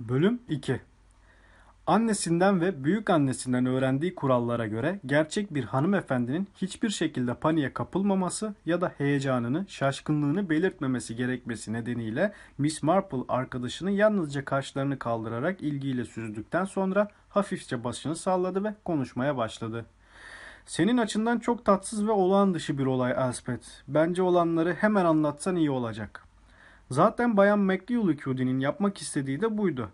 Bölüm 2 Annesinden ve büyük annesinden öğrendiği kurallara göre gerçek bir hanımefendinin hiçbir şekilde paniğe kapılmaması ya da heyecanını, şaşkınlığını belirtmemesi gerekmesi nedeniyle Miss Marple arkadaşını yalnızca kaşlarını kaldırarak ilgiyle süzdükten sonra hafifçe başını salladı ve konuşmaya başladı. Senin açından çok tatsız ve olağan dışı bir olay Elspeth. Bence olanları hemen anlatsan iyi olacak. Zaten Bayan McGillicuddy'nin yapmak istediği de buydu.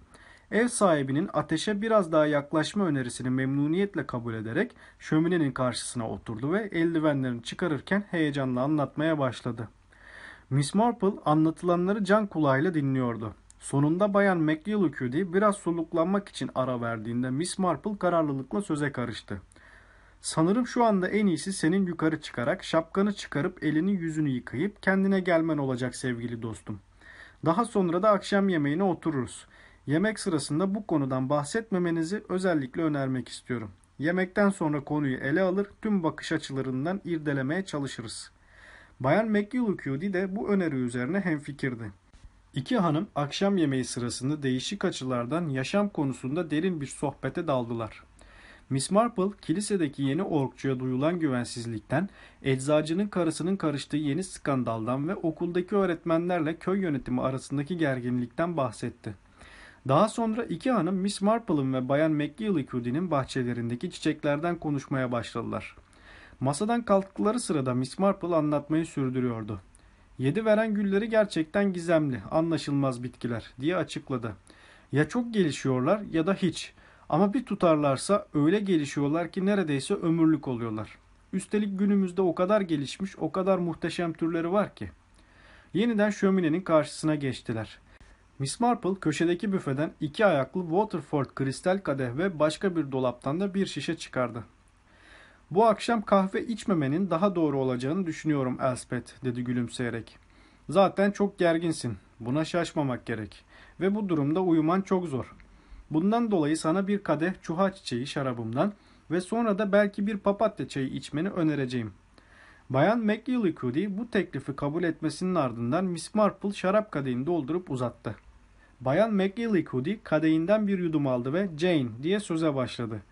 Ev sahibinin ateşe biraz daha yaklaşma önerisini memnuniyetle kabul ederek şöminenin karşısına oturdu ve eldivenlerini çıkarırken heyecanla anlatmaya başladı. Miss Marple anlatılanları can kulağıyla dinliyordu. Sonunda Bayan McGillicuddy biraz soluklanmak için ara verdiğinde Miss Marple kararlılıkla söze karıştı. Sanırım şu anda en iyisi senin yukarı çıkarak şapkanı çıkarıp elini yüzünü yıkayıp kendine gelmen olacak sevgili dostum. Daha sonra da akşam yemeğine otururuz. Yemek sırasında bu konudan bahsetmemenizi özellikle önermek istiyorum. Yemekten sonra konuyu ele alır, tüm bakış açılarından irdelemeye çalışırız. Bayan McGillicuddy de bu öneri üzerine hemfikirdi. İki hanım akşam yemeği sırasında değişik açılardan yaşam konusunda derin bir sohbete daldılar. Miss Marple, kilisedeki yeni orkçuya duyulan güvensizlikten, eczacının karısının karıştığı yeni skandaldan ve okuldaki öğretmenlerle köy yönetimi arasındaki gerginlikten bahsetti. Daha sonra iki hanım Miss Marple'ın ve Bayan McGillicuddy'nin bahçelerindeki çiçeklerden konuşmaya başladılar. Masadan kalktıkları sırada Miss Marple anlatmayı sürdürüyordu. Yedi veren gülleri gerçekten gizemli, anlaşılmaz bitkiler diye açıkladı. Ya çok gelişiyorlar ya da hiç. Ama bir tutarlarsa öyle gelişiyorlar ki neredeyse ömürlük oluyorlar. Üstelik günümüzde o kadar gelişmiş, o kadar muhteşem türleri var ki. Yeniden şöminenin karşısına geçtiler. Miss Marple köşedeki büfeden iki ayaklı Waterford kristal kadeh ve başka bir dolaptan da bir şişe çıkardı. Bu akşam kahve içmemenin daha doğru olacağını düşünüyorum Elspeth dedi gülümseyerek. Zaten çok gerginsin. Buna şaşmamak gerek. Ve bu durumda uyuman çok zor. Bundan dolayı sana bir kadeh çuha çiçeği şarabımdan ve sonra da belki bir papatya çayı içmeni önereceğim. Bayan McGillicuddy bu teklifi kabul etmesinin ardından Miss Marple şarap kadehini doldurup uzattı. Bayan McGillicuddy kadehinden bir yudum aldı ve Jane diye söze başladı.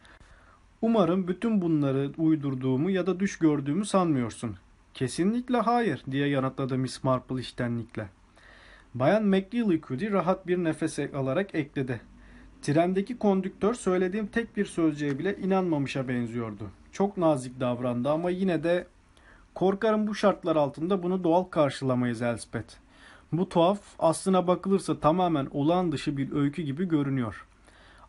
Umarım bütün bunları uydurduğumu ya da düş gördüğümü sanmıyorsun. Kesinlikle hayır diye yanıtladı Miss Marple iştenlikle. Bayan McGillicuddy rahat bir nefes alarak ekledi. Trendeki kondüktör söylediğim tek bir sözcüğe bile inanmamışa benziyordu. Çok nazik davrandı ama yine de korkarım bu şartlar altında bunu doğal karşılamayız Elspeth. Bu tuhaf aslına bakılırsa tamamen olağan dışı bir öykü gibi görünüyor.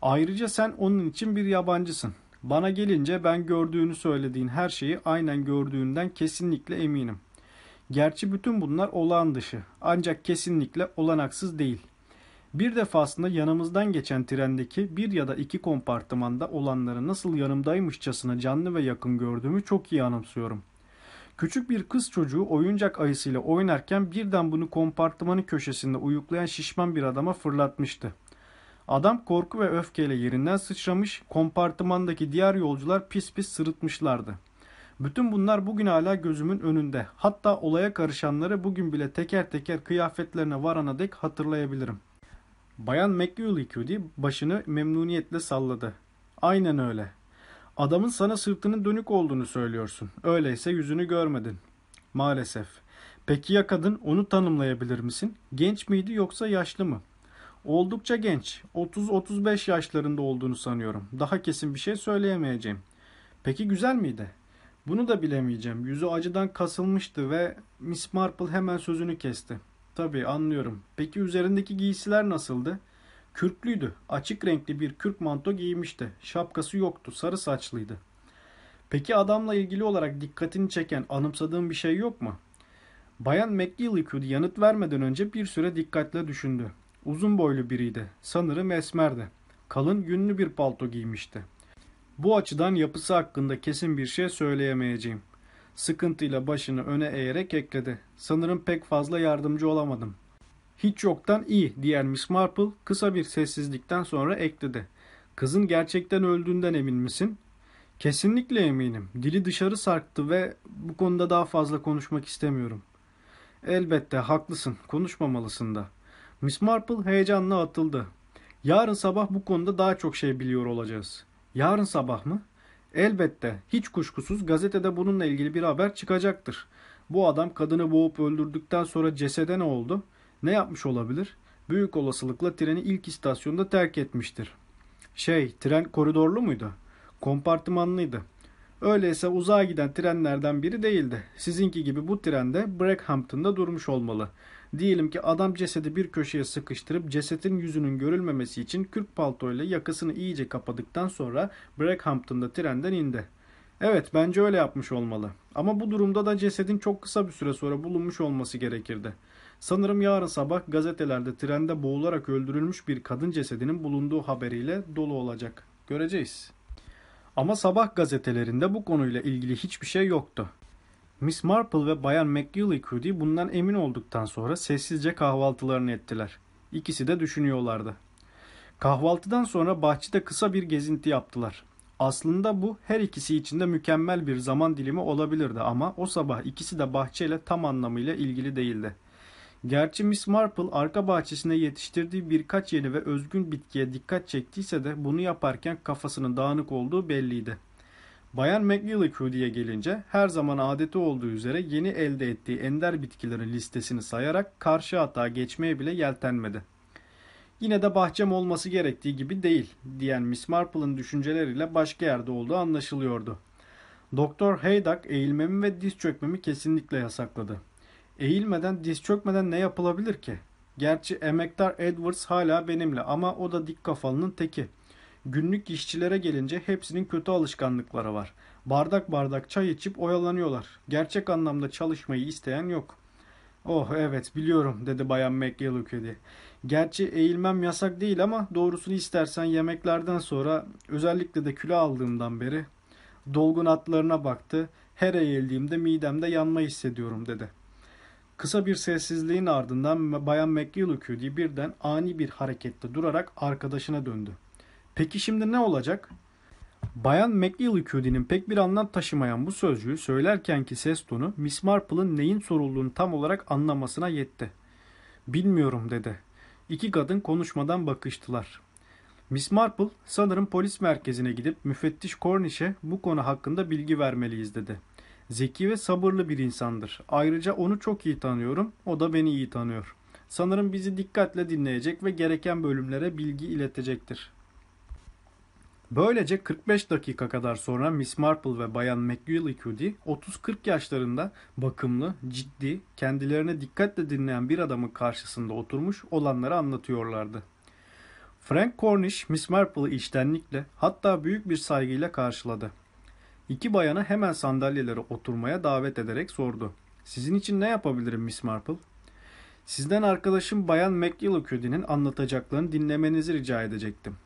Ayrıca sen onun için bir yabancısın. Bana gelince ben gördüğünü söylediğin her şeyi aynen gördüğünden kesinlikle eminim. Gerçi bütün bunlar olağan dışı ancak kesinlikle olanaksız değil. Bir defasında yanımızdan geçen trendeki bir ya da iki kompartımanda olanları nasıl yanımdaymışçasına canlı ve yakın gördüğümü çok iyi anımsıyorum. Küçük bir kız çocuğu oyuncak ayısıyla oynarken birden bunu kompartımanın köşesinde uyuklayan şişman bir adama fırlatmıştı. Adam korku ve öfkeyle yerinden sıçramış, kompartımandaki diğer yolcular pis pis sırıtmışlardı. Bütün bunlar bugün hala gözümün önünde. Hatta olaya karışanları bugün bile teker teker kıyafetlerine varana dek hatırlayabilirim. Bayan McGillicuddy başını memnuniyetle salladı. Aynen öyle. Adamın sana sırtının dönük olduğunu söylüyorsun. Öyleyse yüzünü görmedin. Maalesef. Peki ya kadın onu tanımlayabilir misin? Genç miydi yoksa yaşlı mı? Oldukça genç. 30-35 yaşlarında olduğunu sanıyorum. Daha kesin bir şey söyleyemeyeceğim. Peki güzel miydi? Bunu da bilemeyeceğim. Yüzü acıdan kasılmıştı ve Miss Marple hemen sözünü kesti. Tabii anlıyorum. Peki üzerindeki giysiler nasıldı? Kürklüydü. Açık renkli bir kürk manto giymişti. Şapkası yoktu. Sarı saçlıydı. Peki adamla ilgili olarak dikkatini çeken anımsadığın bir şey yok mu? Bayan McGillicuddy yanıt vermeden önce bir süre dikkatle düşündü. Uzun boylu biriydi. Sanırım esmerdi. Kalın yünlü bir palto giymişti. Bu açıdan yapısı hakkında kesin bir şey söyleyemeyeceğim. Sıkıntıyla başını öne eğerek ekledi. Sanırım pek fazla yardımcı olamadım. Hiç yoktan iyi diğer Miss Marple kısa bir sessizlikten sonra ekledi. Kızın gerçekten öldüğünden emin misin? Kesinlikle eminim. Dili dışarı sarktı ve bu konuda daha fazla konuşmak istemiyorum. Elbette haklısın. Konuşmamalısın da. Miss Marple heyecanla atıldı. Yarın sabah bu konuda daha çok şey biliyor olacağız. Yarın sabah mı? Elbette. Hiç kuşkusuz gazetede bununla ilgili bir haber çıkacaktır. Bu adam kadını boğup öldürdükten sonra cesede ne oldu? Ne yapmış olabilir? Büyük olasılıkla treni ilk istasyonda terk etmiştir. Şey, tren koridorlu muydu? Kompartımanlıydı. Öyleyse uzağa giden trenlerden biri değildi. Sizinki gibi bu trende Brackhampton'da durmuş olmalı. Diyelim ki adam cesedi bir köşeye sıkıştırıp cesetin yüzünün görülmemesi için kürk paltoyla yakasını iyice kapadıktan sonra Brackhampton'da trenden indi. Evet bence öyle yapmış olmalı. Ama bu durumda da cesedin çok kısa bir süre sonra bulunmuş olması gerekirdi. Sanırım yarın sabah gazetelerde trende boğularak öldürülmüş bir kadın cesedinin bulunduğu haberiyle dolu olacak. Göreceğiz. Ama sabah gazetelerinde bu konuyla ilgili hiçbir şey yoktu. Miss Marple ve Bayan McGillicuddy bundan emin olduktan sonra sessizce kahvaltılarını ettiler. İkisi de düşünüyorlardı. Kahvaltıdan sonra bahçede kısa bir gezinti yaptılar. Aslında bu her ikisi için de mükemmel bir zaman dilimi olabilirdi ama o sabah ikisi de bahçeyle tam anlamıyla ilgili değildi. Gerçi Miss Marple arka bahçesinde yetiştirdiği birkaç yeni ve özgün bitkiye dikkat çektiyse de bunu yaparken kafasının dağınık olduğu belliydi. Bayan McGillicuddy'ye gelince her zaman adeti olduğu üzere yeni elde ettiği ender bitkilerin listesini sayarak karşı hata geçmeye bile yeltenmedi. Yine de bahçem olması gerektiği gibi değil diyen Miss Marple'ın düşünceleriyle başka yerde olduğu anlaşılıyordu. Doktor Haydock eğilmemi ve diz çökmemi kesinlikle yasakladı. Eğilmeden diz çökmeden ne yapılabilir ki? Gerçi emektar Edwards hala benimle ama o da dik kafalının teki. Günlük işçilere gelince hepsinin kötü alışkanlıkları var. Bardak bardak çay içip oyalanıyorlar. Gerçek anlamda çalışmayı isteyen yok. Oh evet biliyorum dedi Bayan McGillicuddy. Gerçi eğilmem yasak değil ama doğrusunu istersen yemeklerden sonra özellikle de kilo aldığımdan beri dolgun atlarına baktı. Her eğildiğimde midemde yanma hissediyorum dedi. Kısa bir sessizliğin ardından Bayan McGillicuddy birden ani bir harekette durarak arkadaşına döndü. Peki şimdi ne olacak? Bayan McGillicuddy'nin pek bir anlam taşımayan bu sözcüğü söylerkenki ses tonu Miss Marple'ın neyin sorulduğunu tam olarak anlamasına yetti. Bilmiyorum dedi. İki kadın konuşmadan bakıştılar. Miss Marple sanırım polis merkezine gidip müfettiş Cornish'e bu konu hakkında bilgi vermeliyiz dedi. Zeki ve sabırlı bir insandır. Ayrıca onu çok iyi tanıyorum. O da beni iyi tanıyor. Sanırım bizi dikkatle dinleyecek ve gereken bölümlere bilgi iletecektir. Böylece 45 dakika kadar sonra Miss Marple ve Bayan McGillicuddy 30-40 yaşlarında bakımlı, ciddi, kendilerine dikkatle dinleyen bir adamın karşısında oturmuş olanları anlatıyorlardı. Frank Cornish Miss Marple'ı içtenlikle hatta büyük bir saygıyla karşıladı. İki bayanı hemen sandalyelere oturmaya davet ederek sordu. Sizin için ne yapabilirim Miss Marple? Sizden arkadaşım Bayan McGillicuddy'nin anlatacaklarını dinlemenizi rica edecektim.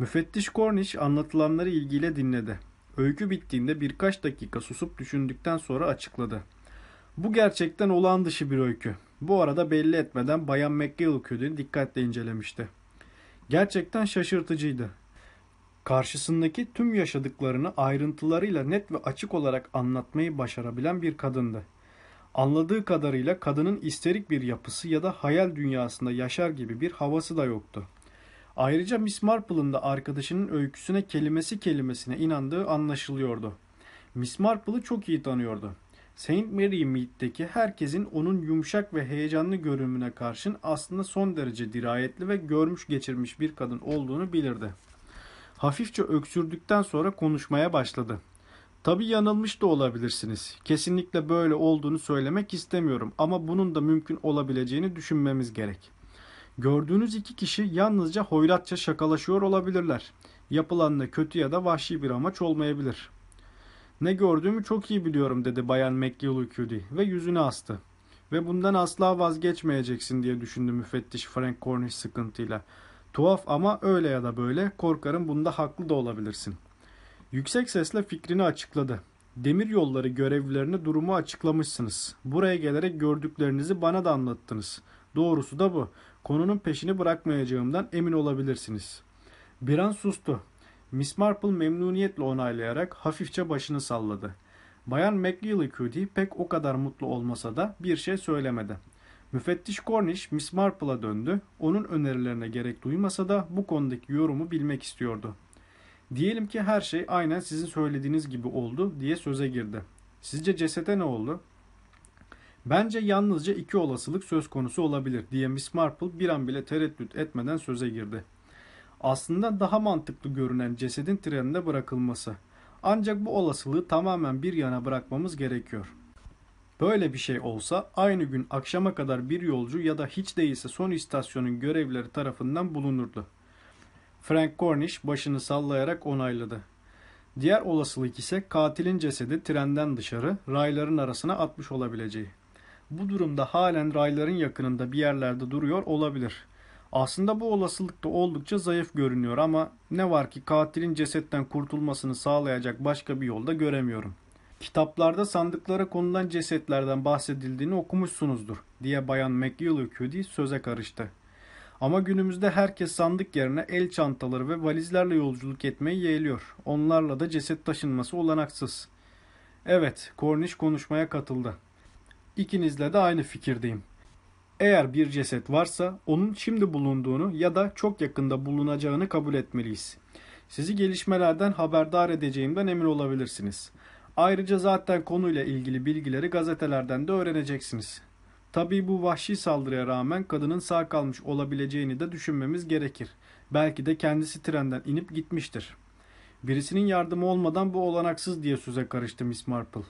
Müfettiş Cornish anlatılanları ilgiyle dinledi. Öykü bittiğinde birkaç dakika susup düşündükten sonra açıkladı. Bu gerçekten olağan dışı bir öykü. Bu arada belli etmeden Bayan McGillicuddy'ni dikkatle incelemişti. Gerçekten şaşırtıcıydı. Karşısındaki tüm yaşadıklarını ayrıntılarıyla net ve açık olarak anlatmayı başarabilen bir kadındı. Anladığı kadarıyla kadının isterik bir yapısı ya da hayal dünyasında yaşar gibi bir havası da yoktu. Ayrıca Miss Marple'ın da arkadaşının öyküsüne kelimesi kelimesine inandığı anlaşılıyordu. Miss Marple'ı çok iyi tanıyordu. Saint Mary Mead'deki herkesin onun yumuşak ve heyecanlı görünümüne karşın aslında son derece dirayetli ve görmüş geçirmiş bir kadın olduğunu bilirdi. Hafifçe öksürdükten sonra konuşmaya başladı. Tabi yanılmış da olabilirsiniz. Kesinlikle böyle olduğunu söylemek istemiyorum ama bunun da mümkün olabileceğini düşünmemiz gerek. Gördüğünüz iki kişi yalnızca hoyratça şakalaşıyor olabilirler. Yapılanla kötü ya da vahşi bir amaç olmayabilir. Ne gördüğümü çok iyi biliyorum dedi Bayan McGillicuddy ve yüzünü astı. Ve bundan asla vazgeçmeyeceksin diye düşündü müfettiş Frank Cornish sıkıntıyla. Tuhaf ama öyle ya da böyle korkarım bunda haklı da olabilirsin. Yüksek sesle fikrini açıkladı. Demir yolları görevlilerine durumu açıklamışsınız. Buraya gelerek gördüklerinizi bana da anlattınız. Doğrusu da bu. Konunun peşini bırakmayacağımdan emin olabilirsiniz. Bir an sustu. Miss Marple memnuniyetle onaylayarak hafifçe başını salladı. Bayan McGillicuddy pek o kadar mutlu olmasa da bir şey söylemedi. Müfettiş Cornish Miss Marple'a döndü. Onun önerilerine gerek duymasa da bu konudaki yorumu bilmek istiyordu. Diyelim ki her şey aynen sizin söylediğiniz gibi oldu diye söze girdi. Sizce cesete ne oldu? Bence yalnızca iki olasılık söz konusu olabilir diye Miss Marple bir an bile tereddüt etmeden söze girdi. Aslında daha mantıklı görünen cesedin treninde bırakılması. Ancak bu olasılığı tamamen bir yana bırakmamız gerekiyor. Böyle bir şey olsa aynı gün akşama kadar bir yolcu ya da hiç değilse son istasyonun görevlileri tarafından bulunurdu. Frank Cornish başını sallayarak onayladı. Diğer olasılık ise katilin cesedi trenden dışarı rayların arasına atmış olabileceği. Bu durumda halen rayların yakınında bir yerlerde duruyor olabilir. Aslında bu olasılık da oldukça zayıf görünüyor ama ne var ki katilin cesetten kurtulmasını sağlayacak başka bir yolda göremiyorum. Kitaplarda sandıklara konulan cesetlerden bahsedildiğini okumuşsunuzdur diye bayan McGillicuddy söze karıştı. Ama günümüzde herkes sandık yerine el çantaları ve valizlerle yolculuk etmeyi yeğliyor. Onlarla da ceset taşınması olanaksız. Evet, Cornish konuşmaya katıldı. İkinizle de aynı fikirdeyim. Eğer bir ceset varsa onun şimdi bulunduğunu ya da çok yakında bulunacağını kabul etmeliyiz. Sizi gelişmelerden haberdar edeceğimden emin olabilirsiniz. Ayrıca zaten konuyla ilgili bilgileri gazetelerden de öğreneceksiniz. Tabii bu vahşi saldırıya rağmen kadının sağ kalmış olabileceğini de düşünmemiz gerekir. Belki de kendisi trenden inip gitmiştir. Birisinin yardımı olmadan bu olanaksız diye söze karıştı Miss Marple.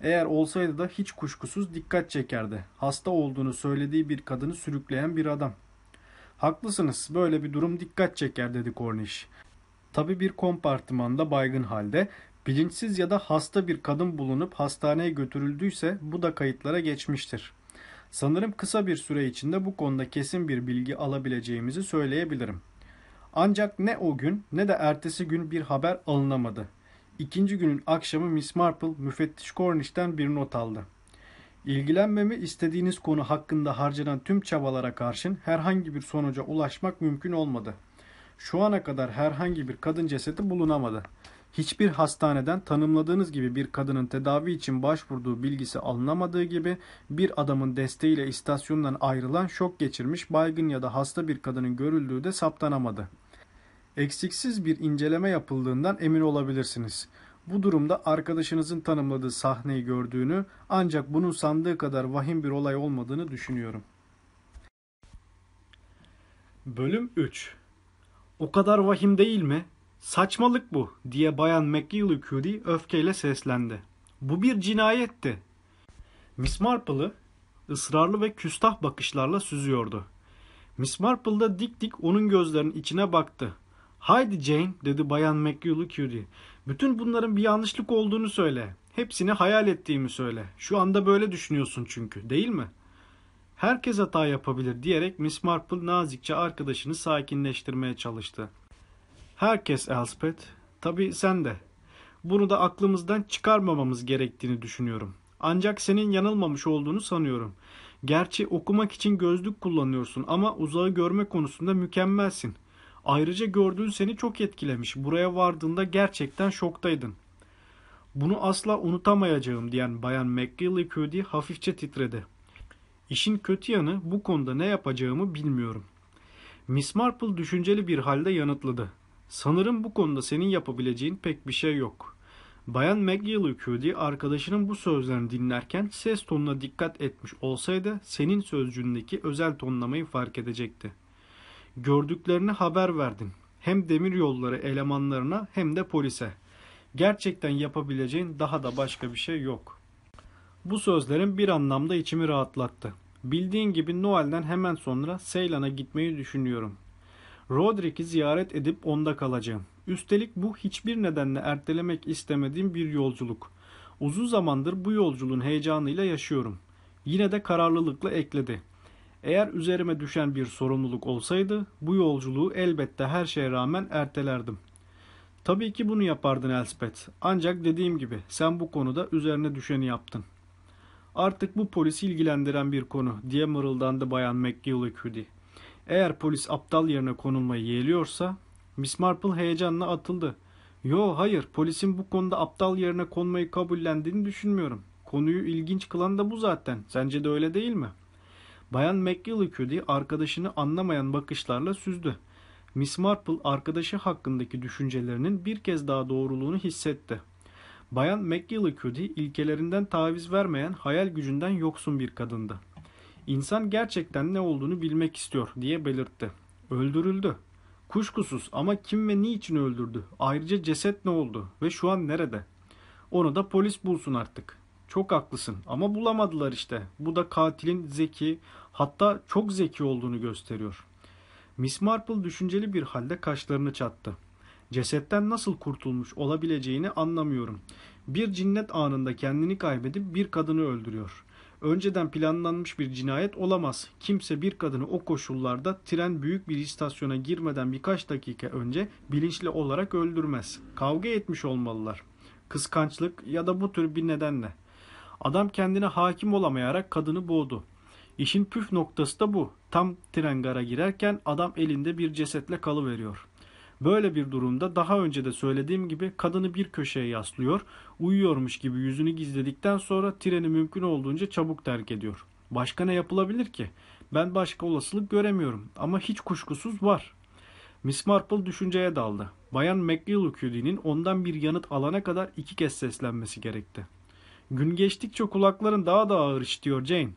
Eğer olsaydı da hiç kuşkusuz dikkat çekerdi. Hasta olduğunu söylediği bir kadını sürükleyen bir adam. Haklısınız böyle bir durum dikkat çeker dedi Cornish. Tabi bir kompartımanda baygın halde bilinçsiz ya da hasta bir kadın bulunup hastaneye götürüldüyse bu da kayıtlara geçmiştir. Sanırım kısa bir süre içinde bu konuda kesin bir bilgi alabileceğimizi söyleyebilirim. Ancak ne o gün ne de ertesi gün bir haber alınamadı. İkinci günün akşamı Miss Marple müfettiş Cornish'ten bir not aldı. İlgilenmemi istediğiniz konu hakkında harcanan tüm çabalara karşın herhangi bir sonuca ulaşmak mümkün olmadı. Şu ana kadar herhangi bir kadın cesedi bulunamadı. Hiçbir hastaneden tanımladığınız gibi bir kadının tedavi için başvurduğu bilgisi alınamadığı gibi bir adamın desteğiyle istasyondan ayrılan şok geçirmiş baygın ya da hasta bir kadının görüldüğü de saptanamadı. Eksiksiz bir inceleme yapıldığından emin olabilirsiniz. Bu durumda arkadaşınızın tanımladığı sahneyi gördüğünü ancak bunun sandığı kadar vahim bir olay olmadığını düşünüyorum. Bölüm 3 O kadar vahim değil mi? Saçmalık bu diye bayan McGillicuddy öfkeyle seslendi. Bu bir cinayetti. Miss Marple'ı ısrarlı ve küstah bakışlarla süzüyordu. Miss Marple da dik dik onun gözlerinin içine baktı. Haydi Jane dedi bayan McGillicuddy. Bütün bunların bir yanlışlık olduğunu söyle. Hepsini hayal ettiğimi söyle. Şu anda böyle düşünüyorsun çünkü değil mi? Herkes hata yapabilir diyerek Miss Marple nazikçe arkadaşını sakinleştirmeye çalıştı. Herkes Elspeth. Tabii sen de. Bunu da aklımızdan çıkarmamamız gerektiğini düşünüyorum. Ancak senin yanılmamış olduğunu sanıyorum. Gerçi okumak için gözlük kullanıyorsun ama uzağı görme konusunda mükemmelsin. Ayrıca gördüğün seni çok etkilemiş. Buraya vardığında gerçekten şoktaydın. Bunu asla unutamayacağım diyen Bayan McGillicuddy hafifçe titredi. İşin kötü yanı bu konuda ne yapacağımı bilmiyorum. Miss Marple düşünceli bir halde yanıtladı. Sanırım bu konuda senin yapabileceğin pek bir şey yok. Bayan McGillicuddy arkadaşının bu sözlerini dinlerken ses tonuna dikkat etmiş olsaydı senin sözcüğündeki özel tonlamayı fark edecekti. Gördüklerini haber verdin. Hem demir yolları elemanlarına hem de polise. Gerçekten yapabileceğin daha da başka bir şey yok. Bu sözlerin bir anlamda içimi rahatlattı. Bildiğin gibi Noel'den hemen sonra Seylan'a gitmeyi düşünüyorum. Roderick'i ziyaret edip onda kalacağım. Üstelik bu hiçbir nedenle ertelemek istemediğim bir yolculuk. Uzun zamandır bu yolculuğun heyecanıyla yaşıyorum. Yine de kararlılıkla ekledi. Eğer üzerime düşen bir sorumluluk olsaydı bu yolculuğu elbette her şeye rağmen ertelerdim. Tabii ki bunu yapardın Elspeth. Ancak dediğim gibi sen bu konuda üzerine düşeni yaptın. Artık bu polisi ilgilendiren bir konu diye mırıldandı bayan McGillicuddy. Eğer polis aptal yerine konulmayı yeğliyorsa Miss Marple heyecanla atıldı. Yo hayır polisin bu konuda aptal yerine konmayı kabullendiğini düşünmüyorum. Konuyu ilginç kılan da bu zaten. Sence de öyle değil mi? Bayan McGillicuddy arkadaşını anlamayan bakışlarla süzdü. Miss Marple arkadaşı hakkındaki düşüncelerinin bir kez daha doğruluğunu hissetti. Bayan McGillicuddy ilkelerinden taviz vermeyen hayal gücünden yoksun bir kadındı. İnsan gerçekten ne olduğunu bilmek istiyor diye belirtti. Öldürüldü. Kuşkusuz ama kim ve niçin öldürdü? Ayrıca ceset ne oldu ve şu an nerede? Onu da polis bulsun artık. Çok haklısın ama bulamadılar işte. Bu da katilin zeki, hatta çok zeki olduğunu gösteriyor. Miss Marple düşünceli bir halde kaşlarını çattı. Cesetten nasıl kurtulmuş olabileceğini anlamıyorum. Bir cinnet anında kendini kaybedip bir kadını öldürüyor. Önceden planlanmış bir cinayet olamaz. Kimse bir kadını o koşullarda tren büyük bir istasyona girmeden birkaç dakika önce bilinçli olarak öldürmez. Kavga etmiş olmalılar. Kıskançlık ya da bu tür bir nedenle. Adam kendine hakim olamayarak kadını boğdu. İşin püf noktası da bu. Tam tren gara girerken adam elinde bir cesetle kalıveriyor. Böyle bir durumda daha önce de söylediğim gibi kadını bir köşeye yaslıyor, uyuyormuş gibi yüzünü gizledikten sonra treni mümkün olduğunca çabuk terk ediyor. Başka ne yapılabilir ki? Ben başka olasılık göremiyorum ama hiç kuşkusuz var. Miss Marple düşünceye daldı. Bayan McGillicuddy'nin ondan bir yanıt alana kadar iki kez seslenmesi gerekti. Gün geçtikçe kulakların daha da ağır işitiyor Jane.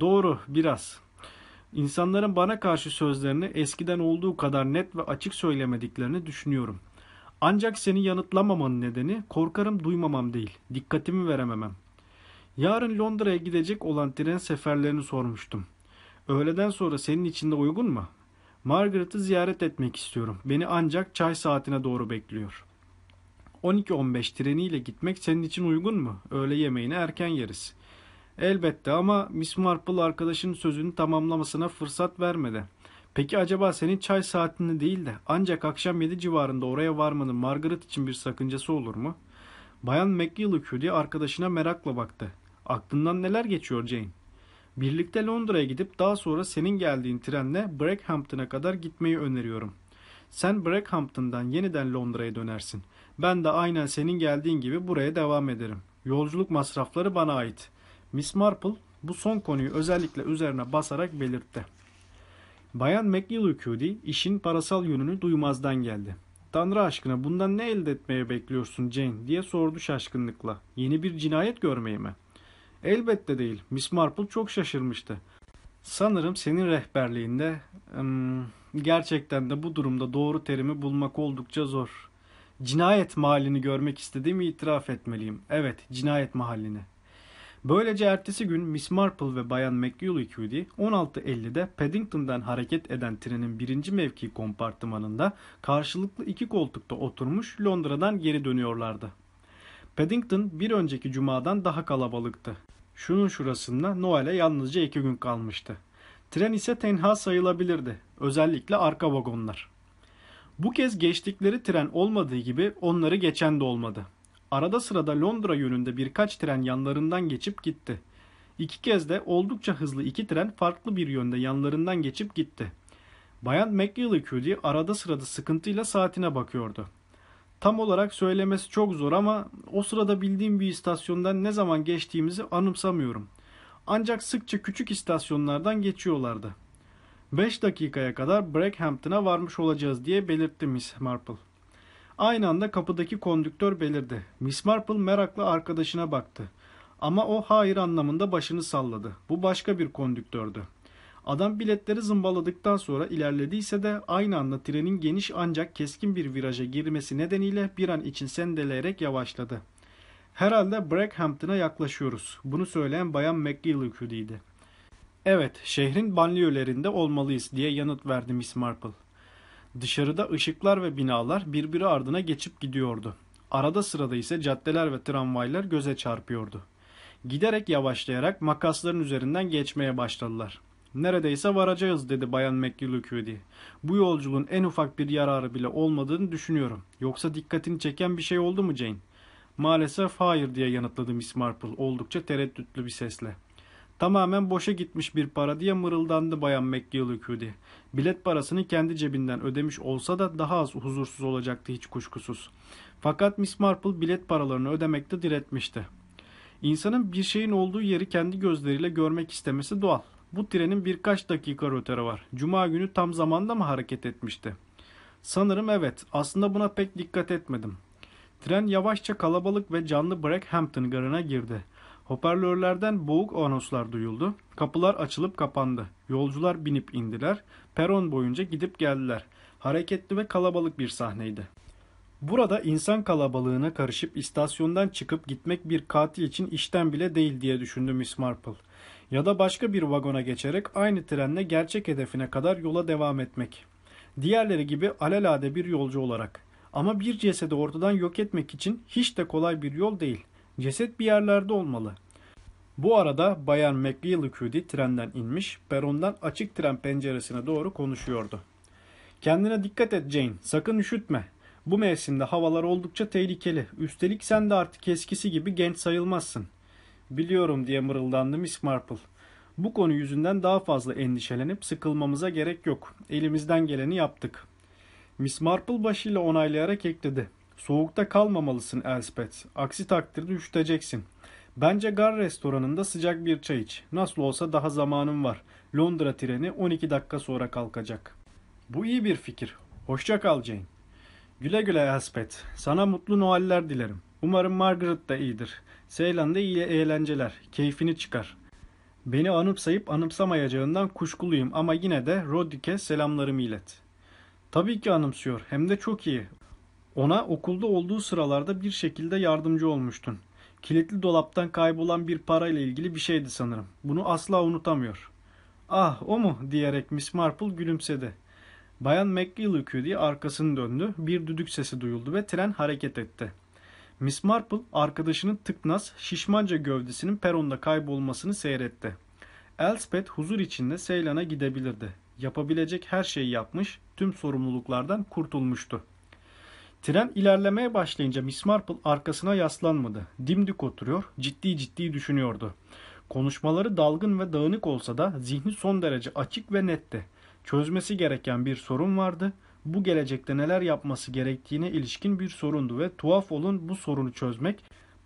Doğru biraz. İnsanların bana karşı sözlerini eskiden olduğu kadar net ve açık söylemediklerini düşünüyorum. Ancak seni yanıtlamamanın nedeni korkarım duymamam değil, dikkatimi verememem. Yarın Londra'ya gidecek olan tren seferlerini sormuştum. Öğleden sonra senin için de uygun mu? Margaret'ı ziyaret etmek istiyorum. Beni ancak çay saatine doğru bekliyor. 12.15 treniyle gitmek senin için uygun mu? Öğle yemeğini erken yeriz. Elbette ama Miss Marple arkadaşının sözünü tamamlamasına fırsat vermedi. Peki acaba senin çay saatini değil de ancak akşam 7 civarında oraya varmanın Margaret için bir sakıncası olur mu? Bayan McGillicuddy arkadaşına merakla baktı. Aklından neler geçiyor Jane? Birlikte Londra'ya gidip daha sonra senin geldiğin trenle Brackhampton'a kadar gitmeyi öneriyorum. Sen Brackhampton'dan yeniden Londra'ya dönersin. Ben de aynen senin geldiğin gibi buraya devam ederim. Yolculuk masrafları bana ait. Miss Marple bu son konuyu özellikle üzerine basarak belirtti. Bayan McGillicuddy işin parasal yönünü duymazdan geldi. Tanrı aşkına bundan ne elde etmeye bekliyorsun Jane diye sordu şaşkınlıkla. Yeni bir cinayet görmeyi mi? Elbette değil. Miss Marple çok şaşırmıştı. Sanırım senin rehberliğinde ım, gerçekten de bu durumda doğru terimi bulmak oldukça zor. Cinayet mahallini görmek istediğimi itiraf etmeliyim. Evet, cinayet mahallini. Böylece ertesi gün Miss Marple ve Bayan McGillicuddy 16.50'de Paddington'dan hareket eden trenin birinci mevki kompartımanında karşılıklı iki koltukta oturmuş Londra'dan geri dönüyorlardı. Paddington bir önceki cumadan daha kalabalıktı. Şunun şurasında Noel'e yalnızca iki gün kalmıştı. Tren ise tenha sayılabilirdi. Özellikle arka vagonlar. Bu kez geçtikleri tren olmadığı gibi onları geçen de olmadı. Arada sırada Londra yönünde birkaç tren yanlarından geçip gitti. İki kez de oldukça hızlı iki tren farklı bir yönde yanlarından geçip gitti. Bayan McGillicuddy arada sırada sıkıntıyla saatine bakıyordu. Tam olarak söylemesi çok zor ama o sırada bildiğim bir istasyondan ne zaman geçtiğimizi anımsamıyorum. Ancak sıkça küçük istasyonlardan geçiyorlardı. 5 dakikaya kadar Brackhampton'a varmış olacağız diye belirtti Miss Marple. Aynı anda kapıdaki kondüktör belirdi. Miss Marple merakla arkadaşına baktı. Ama o hayır anlamında başını salladı. Bu başka bir kondüktördü. Adam biletleri zımbaladıktan sonra ilerlediyse de aynı anda trenin geniş ancak keskin bir viraja girmesi nedeniyle bir an için sendeleyerek yavaşladı. Herhalde Brackhampton'a yaklaşıyoruz. Bunu söyleyen bayan McGillicuddy'ydi. Evet, şehrin banliyölerinde olmalıyız diye yanıt verdi Miss Marple. Dışarıda ışıklar ve binalar birbiri ardına geçip gidiyordu. Arada sırada ise caddeler ve tramvaylar göze çarpıyordu. Giderek yavaşlayarak makasların üzerinden geçmeye başladılar. Neredeyse varacağız dedi Bayan McGillicuddy. Bu yolculuğun en ufak bir yararı bile olmadığını düşünüyorum. Yoksa dikkatini çeken bir şey oldu mu Jane? Maalesef hayır diye yanıtladı Miss Marple oldukça tereddütlü bir sesle. Tamamen boşa gitmiş bir para diye mırıldandı Bayan McGillicuddy. Bilet parasını kendi cebinden ödemiş olsa da daha az huzursuz olacaktı hiç kuşkusuz. Fakat Miss Marple bilet paralarını ödemekte diretmişti. İnsanın bir şeyin olduğu yeri kendi gözleriyle görmek istemesi doğal. Bu trenin birkaç dakika rötarı var. Cuma günü tam zamanda mı hareket etmişti? Sanırım evet. Aslında buna pek dikkat etmedim. Tren yavaşça kalabalık ve canlı Brackhampton garına girdi. Hoparlörlerden boğuk anonslar duyuldu. Kapılar açılıp kapandı. Yolcular binip indiler. Peron boyunca gidip geldiler. Hareketli ve kalabalık bir sahneydi. Burada insan kalabalığına karışıp istasyondan çıkıp gitmek bir katil için işten bile değil diye düşündü Miss Marple. Ya da başka bir vagona geçerek aynı trenle gerçek hedefine kadar yola devam etmek. Diğerleri gibi alelade bir yolcu olarak. Ama bir cesedi ortadan yok etmek için hiç de kolay bir yol değil. Ceset bir yerlerde olmalı. Bu arada Bayan McGillicuddy trenden inmiş, perondan açık tren penceresine doğru konuşuyordu. Kendine dikkat et Jane, sakın üşütme. Bu mevsimde havalar oldukça tehlikeli. Üstelik sen de artık eskisi gibi genç sayılmazsın. Biliyorum diye mırıldandı Miss Marple. Bu konu yüzünden daha fazla endişelenip sıkılmamıza gerek yok. Elimizden geleni yaptık. Miss Marple başıyla onaylayarak ekledi. Soğukta kalmamalısın Elspeth. Aksi takdirde üşüteceksin. Bence gar restoranında sıcak bir çay iç. Nasıl olsa daha zamanım var. Londra treni 12 dakika sonra kalkacak. Bu iyi bir fikir. Hoşça kal Jane. Güle güle Elspeth. Sana mutlu Noeller dilerim. Umarım Margaret da iyidir. Seylan'da iyi eğlenceler. Keyfini çıkar. Beni anımsayıp anımsamayacağından kuşkuluyum ama yine de Roddick'e selamlarımı ilet. Tabii ki anımsıyor. Hem de çok iyi. Ona okulda olduğu sıralarda bir şekilde yardımcı olmuştun. Kilitli dolaptan kaybolan bir parayla ilgili bir şeydi sanırım. Bunu asla unutamıyor. Ah o mu diyerek Miss Marple gülümsedi. Bayan McGillicuddy arkasını döndü. Bir düdük sesi duyuldu ve tren hareket etti. Miss Marple arkadaşının tıknaz, şişmanca gövdesinin peronda kaybolmasını seyretti. Elspeth huzur içinde Seylan'a gidebilirdi. Yapabilecek her şeyi yapmış, tüm sorumluluklardan kurtulmuştu. Tren ilerlemeye başlayınca Miss Marple arkasına yaslanmadı. Dimdik oturuyor, ciddi ciddi düşünüyordu. Konuşmaları dalgın ve dağınık olsa da zihni son derece açık ve netti. Çözmesi gereken bir sorun vardı. Bu gelecekte neler yapması gerektiğine ilişkin bir sorundu ve tuhaf olun bu sorunu çözmek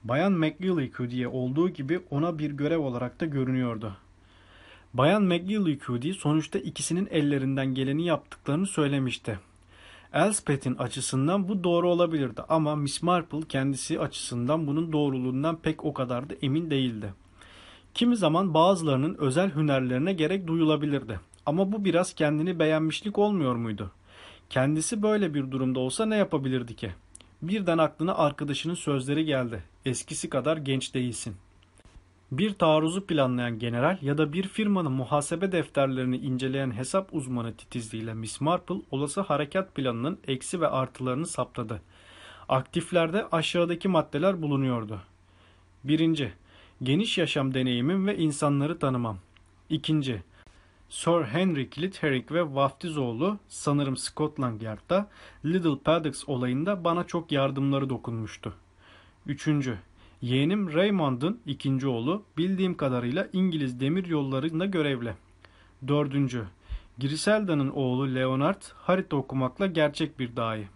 Bayan McGillicuddy'ye olduğu gibi ona bir görev olarak da görünüyordu. Bayan McGillicuddy sonuçta ikisinin ellerinden geleni yaptıklarını söylemişti. Elspeth'in açısından bu doğru olabilirdi ama Miss Marple kendisi açısından bunun doğruluğundan pek o kadar da emin değildi. Kimi zaman bazılarının özel hünerlerine gerek duyulabilirdi. Ama bu biraz kendini beğenmişlik olmuyor muydu? Kendisi böyle bir durumda olsa ne yapabilirdi ki? Birden aklına arkadaşının sözleri geldi. Eskisi kadar genç değilsin. Bir taarruzu planlayan general ya da bir firmanın muhasebe defterlerini inceleyen hesap uzmanı titizliğiyle Miss Marple olası harekat planının eksi ve artılarını saptadı. Aktiflerde aşağıdaki maddeler bulunuyordu. 1. Geniş yaşam deneyimim ve insanları tanımam. 2. Sir Henry Kilit Herrick ve vaftizoğlu sanırım Scotland Yard'da Little Paddocks olayında bana çok yardımları dokunmuştu. 3. Yeğenim Raymond'ın ikinci oğlu bildiğim kadarıyla İngiliz demir yollarında görevli. 4. Griselda'nın oğlu Leonard harita okumakla gerçek bir dahi.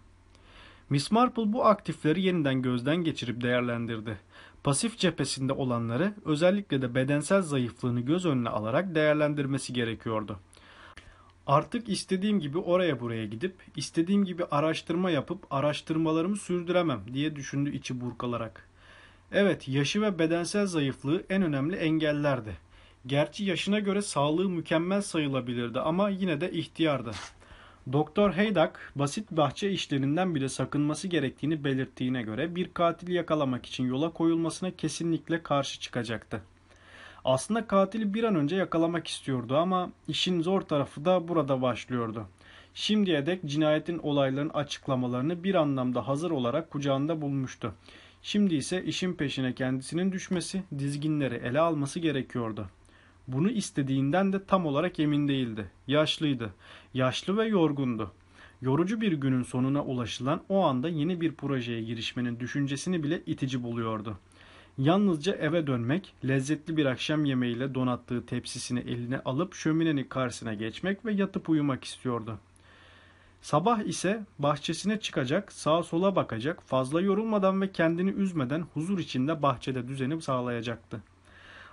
Miss Marple bu aktifleri yeniden gözden geçirip değerlendirdi. Pasif cephesinde olanları özellikle de bedensel zayıflığını göz önüne alarak değerlendirmesi gerekiyordu. Artık istediğim gibi oraya buraya gidip istediğim gibi araştırma yapıp araştırmalarımı sürdüremem diye düşündü içi burkalarak. Evet yaşı ve bedensel zayıflığı en önemli engellerdi. Gerçi yaşına göre sağlığı mükemmel sayılabilirdi ama yine de ihtiyardı. Doktor Haydock basit bahçe işlerinden bile sakınması gerektiğini belirttiğine göre bir katili yakalamak için yola koyulmasına kesinlikle karşı çıkacaktı. Aslında katili bir an önce yakalamak istiyordu ama işin zor tarafı da burada başlıyordu. Şimdiye dek cinayetin olayların açıklamalarını bir anlamda hazır olarak kucağında bulmuştu. Şimdi ise işin peşine kendisinin düşmesi, dizginleri ele alması gerekiyordu. Bunu istediğinden de tam olarak emin değildi. Yaşlıydı. Yaşlı ve yorgundu. Yorucu bir günün sonuna ulaşılan o anda yeni bir projeye girişmenin düşüncesini bile itici buluyordu. Yalnızca eve dönmek, lezzetli bir akşam yemeğiyle donattığı tepsisini eline alıp şöminenin karşısına geçmek ve yatıp uyumak istiyordu. Sabah ise bahçesine çıkacak, sağa sola bakacak, fazla yorulmadan ve kendini üzmeden huzur içinde bahçede düzeni sağlayacaktı.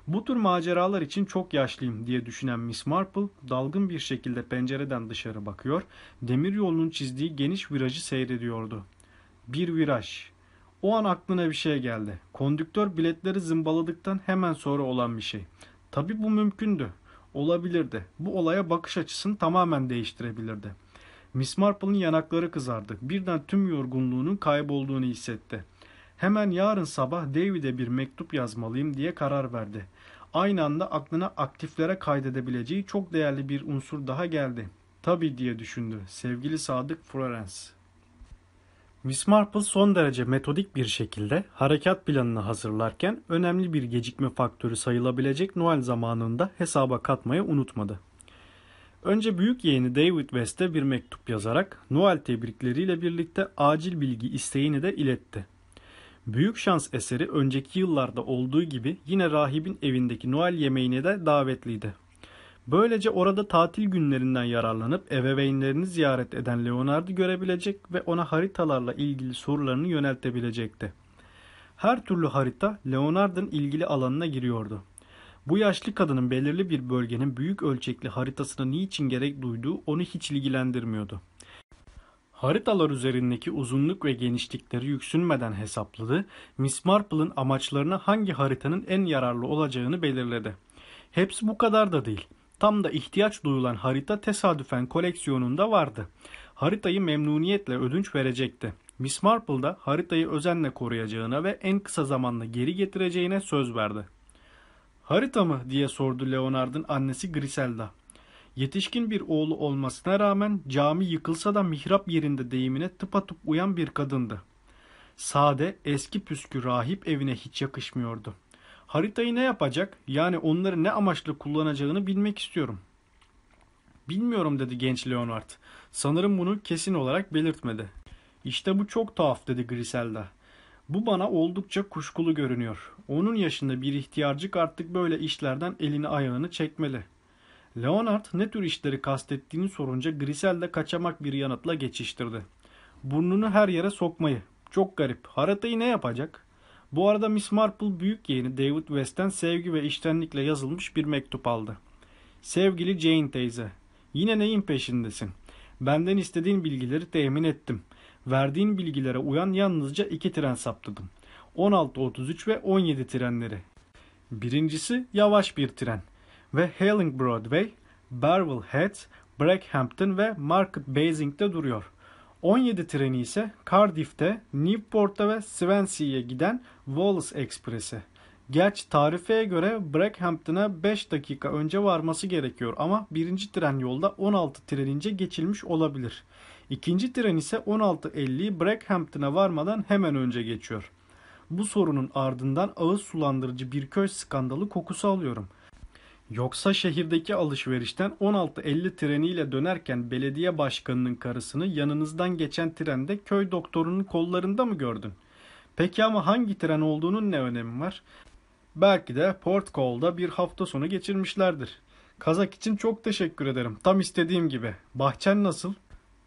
Bu tür maceralar için çok yaşlıyım diye düşünen Miss Marple dalgın bir şekilde pencereden dışarı bakıyor, demir yolunun çizdiği geniş virajı seyrediyordu. Bir viraj. O an aklına bir şey geldi. Kondüktör biletleri zımbaladıktan hemen sonra olan bir şey. Tabi bu mümkündü. Olabilirdi. Bu olaya bakış açısını tamamen değiştirebilirdi. Miss Marple'ın yanakları kızardı. Birden tüm yorgunluğunun kaybolduğunu hissetti. Hemen yarın sabah David'e bir mektup yazmalıyım diye karar verdi. Aynı anda aklına aktiflere kaydedebileceği çok değerli bir unsur daha geldi. Tabii diye düşündü. Sevgili Sadık Florence. Miss Marple son derece metodik bir şekilde harekat planını hazırlarken önemli bir gecikme faktörü sayılabilecek Noel zamanında hesaba katmayı unutmadı. Önce büyük yeğeni David West'e bir mektup yazarak Noel tebrikleriyle birlikte acil bilgi isteğini de iletti. Büyük şans eseri önceki yıllarda olduğu gibi yine rahibin evindeki Noel yemeğine de davetliydi. Böylece orada tatil günlerinden yararlanıp ebeveynlerini ziyaret eden Leonard'ı görebilecek ve ona haritalarla ilgili sorularını yöneltebilecekti. Her türlü harita Leonard'ın ilgili alanına giriyordu. Bu yaşlı kadının belirli bir bölgenin büyük ölçekli haritasına niçin gerek duyduğu onu hiç ilgilendirmiyordu. Haritalar üzerindeki uzunluk ve genişlikleri yüksünmeden hesapladı, Miss Marple'ın amaçlarına hangi haritanın en yararlı olacağını belirledi. Hepsi bu kadar da değil. Tam da ihtiyaç duyulan harita tesadüfen koleksiyonunda vardı. Haritayı memnuniyetle ödünç verecekti. Miss Marple da haritayı özenle koruyacağına ve en kısa zamanda geri getireceğine söz verdi. Harita mı diye sordu Leonard'ın annesi Griselda. Yetişkin bir oğlu olmasına rağmen cami yıkılsa da mihrap yerinde deyimine tıpatıp uyan bir kadındı. Sade, eski püskü rahip evine hiç yakışmıyordu. Haritayı ne yapacak? Yani onları ne amaçla kullanacağını bilmek istiyorum. Bilmiyorum dedi genç Leonard. Sanırım bunu kesin olarak belirtmedi. İşte bu çok tuhaf dedi Griselda. Bu bana oldukça kuşkulu görünüyor. Onun yaşında bir ihtiyarcık artık böyle işlerden elini ayağını çekmeli. Leonard ne tür işleri kastettiğini sorunca Griselda kaçamak bir yanıtla geçiştirdi. Burnunu her yere sokmayı. Çok garip. Haritayı ne yapacak? Bu arada Miss Marple büyük yeğeni David West'ten sevgi ve iştenlikle yazılmış bir mektup aldı. Sevgili Jane teyze, yine neyin peşindesin? Benden istediğin bilgileri temin ettim. Verdiğin bilgilere uyan yalnızca iki tren saptadım. 16.33 ve 17 trenleri. Birincisi yavaş bir tren ve Hailing Broadway, Barwell Heads, Brackhampton ve Market Basing'de duruyor. 17 treni ise Cardiff'te, Newport'ta ve Swansea'ya giden Wallace Express'i. Gerçi tarifeye göre Brackhampton'a 5 dakika önce varması gerekiyor ama birinci tren yolda 16 trenince geçilmiş olabilir. İkinci tren ise 16.50'yi Brackhampton'a varmadan hemen önce geçiyor. Bu sorunun ardından ağız sulandırıcı bir köy skandalı kokusu alıyorum. Yoksa şehirdeki alışverişten 16.50 treniyle dönerken belediye başkanının karısını yanınızdan geçen trende köy doktorunun kollarında mı gördün? Peki ama hangi tren olduğunun ne önemi var? Belki de Port Call'da bir hafta sonu geçirmişlerdir. Kazak için çok teşekkür ederim. Tam istediğim gibi. Bahçen nasıl?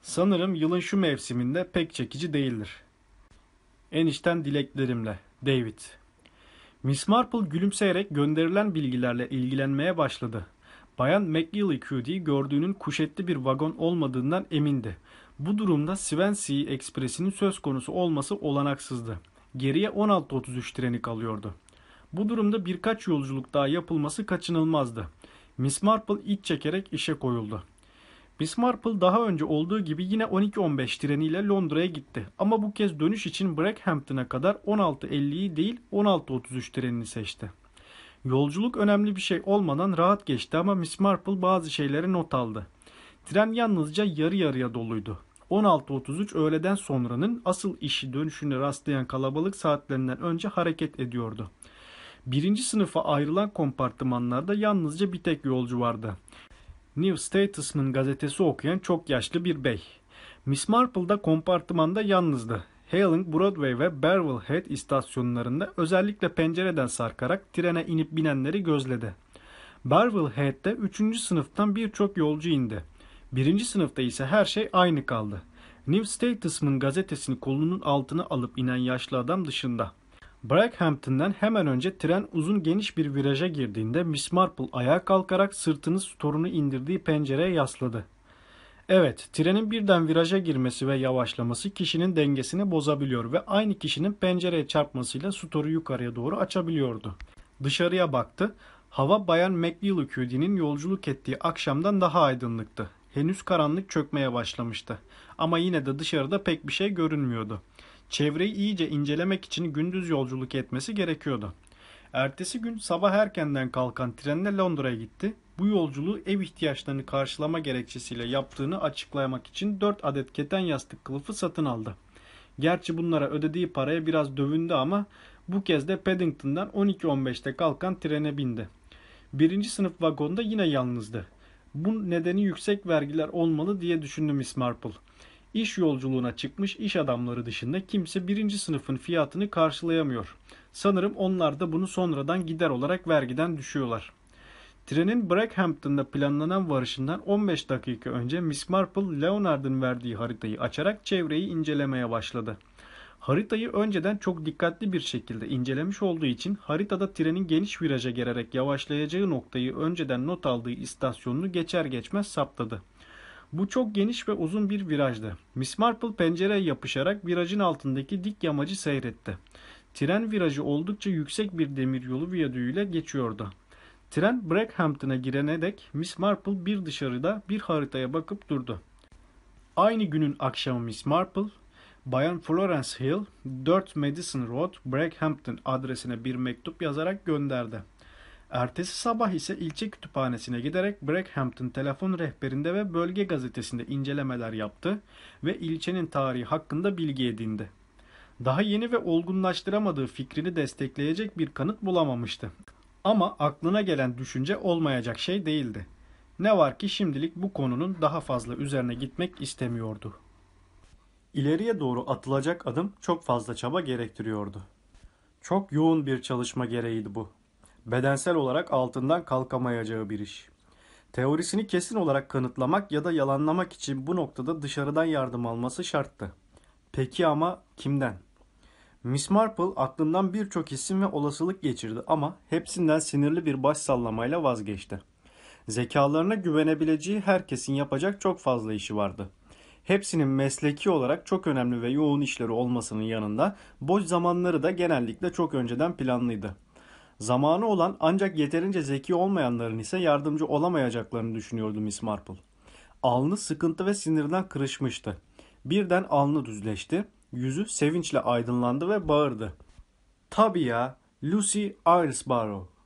Sanırım yılın şu mevsiminde pek çekici değildir. Enişten dileklerimle. David Miss Marple gülümseyerek gönderilen bilgilerle ilgilenmeye başladı. Bayan McGilly QD gördüğünün kuşetli bir vagon olmadığından emindi. Bu durumda Swansea Ekspresi'nin söz konusu olması olanaksızdı. Geriye 16.33 treni kalıyordu. Bu durumda birkaç yolculuk daha yapılması kaçınılmazdı. Miss Marple iç çekerek işe koyuldu. Miss Marple daha önce olduğu gibi yine 12.15 treniyle Londra'ya gitti. Ama bu kez dönüş için Brackhampton'a kadar 16.50'yi değil 16.33 trenini seçti. Yolculuk önemli bir şey olmadan rahat geçti ama Miss Marple bazı şeyleri not aldı. Tren yalnızca yarı yarıya doluydu. 16.33 öğleden sonranın asıl işi dönüşüne rastlayan kalabalık saatlerinden önce hareket ediyordu. Birinci sınıfa ayrılan kompartımanlarda yalnızca bir tek yolcu vardı. New Statesman gazetesi okuyan çok yaşlı bir bey. Miss Marple da kompartımanda yalnızdı. Hailing Broadway ve Barwell Head istasyonlarında özellikle pencereden sarkarak trene inip binenleri gözledi. Barwell Head'de 3. sınıftan birçok yolcu indi. 1. sınıfta ise her şey aynı kaldı. New Statesman gazetesini kolunun altına alıp inen yaşlı adam dışında. Brackhampton'dan hemen önce tren uzun geniş bir viraja girdiğinde Miss Marple ayağa kalkarak sırtını storunu indirdiği pencereye yasladı. Evet, trenin birden viraja girmesi ve yavaşlaması kişinin dengesini bozabiliyor ve aynı kişinin pencereye çarpmasıyla storu yukarıya doğru açabiliyordu. Dışarıya baktı. Hava Bayan McLeod yolculuk ettiği akşamdan daha aydınlıktı. Henüz karanlık çökmeye başlamıştı. Ama yine de dışarıda pek bir şey görünmüyordu. Çevreyi iyice incelemek için gündüz yolculuk etmesi gerekiyordu. Ertesi gün sabah erkenden kalkan trenle Londra'ya gitti. Bu yolculuğu ev ihtiyaçlarını karşılama gerekçesiyle yaptığını açıklamak için 4 adet keten yastık kılıfı satın aldı. Gerçi bunlara ödediği paraya biraz dövündü ama bu kez de Paddington'dan 12.15'te kalkan trene bindi. Birinci sınıf vagonda yine yalnızdı. Bu nedeni yüksek vergiler olmalı diye düşündü Miss Marple. İş yolculuğuna çıkmış iş adamları dışında kimse birinci sınıfın fiyatını karşılayamıyor. Sanırım onlar da bunu sonradan gider olarak vergiden düşüyorlar. Trenin Brackhampton'da planlanan varışından 15 dakika önce Miss Marple Leonard'ın verdiği haritayı açarak çevreyi incelemeye başladı. Haritayı önceden çok dikkatli bir şekilde incelemiş olduğu için haritada trenin geniş viraja gelerek yavaşlayacağı noktayı önceden not aldığı istasyonunu geçer geçmez saptadı. Bu çok geniş ve uzun bir virajdı. Miss Marple pencereye yapışarak virajın altındaki dik yamacı seyretti. Tren virajı oldukça yüksek bir demiryolu viyadüğüyle geçiyordu. Tren Brackhampton'a girene dek Miss Marple bir dışarıda bir haritaya bakıp durdu. Aynı günün akşamı Miss Marple, Bayan Florence Hill 4 Madison Road, Brackhampton adresine bir mektup yazarak gönderdi. Ertesi sabah ise ilçe kütüphanesine giderek Brackhampton telefon rehberinde ve bölge gazetesinde incelemeler yaptı ve ilçenin tarihi hakkında bilgi edindi. Daha yeni ve olgunlaştıramadığı fikrini destekleyecek bir kanıt bulamamıştı. Ama aklına gelen düşünce olmayacak şey değildi. Ne var ki şimdilik bu konunun daha fazla üzerine gitmek istemiyordu. İleriye doğru atılacak adım çok fazla çaba gerektiriyordu. Çok yoğun bir çalışma gereğiydi bu. Bedensel olarak altından kalkamayacağı bir iş. Teorisini kesin olarak kanıtlamak ya da yalanlamak için bu noktada dışarıdan yardım alması şarttı. Peki ama kimden? Miss Marple aklından birçok isim ve olasılık geçirdi ama hepsinden sinirli bir baş sallamayla vazgeçti. Zekalarına güvenebileceği herkesin yapacak çok fazla işi vardı. Hepsinin mesleki olarak çok önemli ve yoğun işleri olmasının yanında boş zamanları da genellikle çok önceden planlıydı. Zamanı olan ancak yeterince zeki olmayanların ise yardımcı olamayacaklarını düşünüyordu Miss Marple. Alnı sıkıntı ve sinirden kırışmıştı. Birden alnı düzleşti, yüzü sevinçle aydınlandı ve bağırdı. Tabii ya, Lucy Irisborough.